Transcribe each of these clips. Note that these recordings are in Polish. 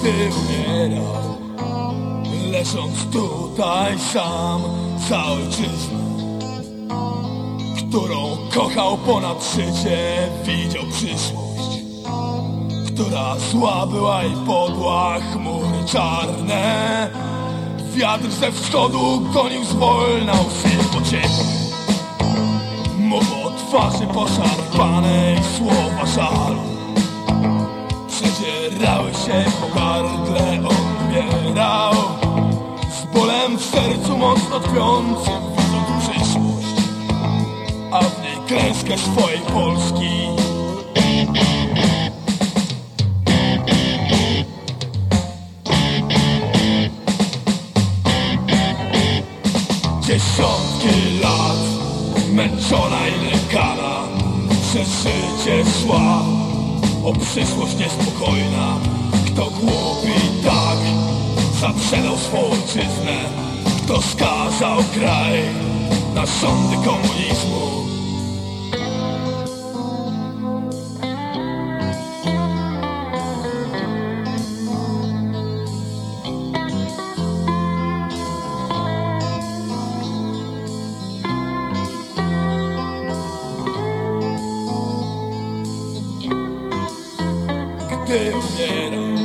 Gdy Leżąc tutaj sam Za ojczyznę Którą kochał ponad życie Widział przyszłość Która zła była i podła Chmury czarne. Wiatr ze wschodu gonił zwolna łzy pociekły Mu po twarzy poszarpanej słowa żalu Przedzierały się po gardle, w sercu mocno tkwiącym widząc przyszłość A w niej klęskę swojej Polski. Dziesiątki lat męczona i lękana Przez życie szła. O przyszłość niespokojna Kto głupi tak zaprzedał swą ojczyznę Kto skazał kraj na sądy komunizmu. Gdy umierał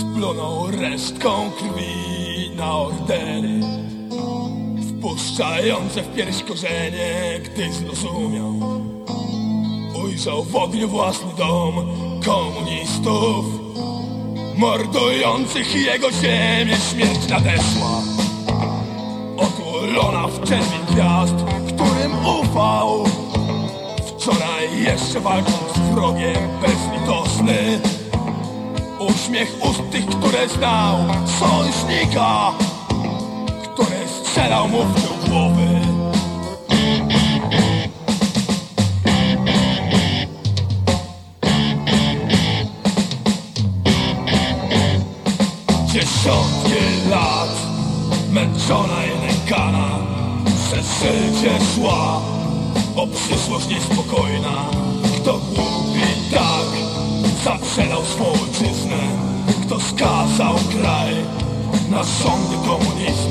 Splunął resztką krwi na ordery Wpuszczające w pierś korzenie Gdy zrozumiał. Ujrzał w ogniu własny dom komunistów Mordujących jego ziemię śmierć nadeszła. Otulona w czerwień gwiazd, którym ufał Wczoraj jeszcze walcząc z wrogiem bezlitosny Uśmiech ust tych, które znał. Sojusznika Który strzelał mu w tył głowy. Dziesiątki lat Męczona i nękana Przez życie szła o przyszłość niespokojna skazał kraj Na sądy komunizmu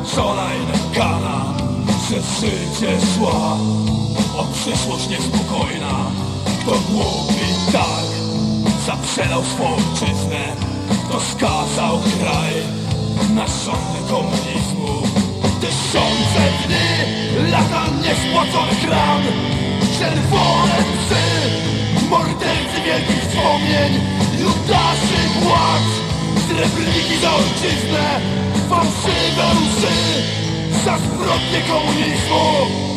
I nękana Przez życie szła. O przyszłość niespokojna. Kto głupi tak Zaprzedał swą ojczyznę. Kto skazał kraj Na sądy komunizmu. Tysiące dni Lata niespłaconych ran Czerwone psy Mordercy wielkich wspomnień. Judaszy płacz Srebrniki za ojczyznę Fałszywe łzy Za zbrodnie komunizmu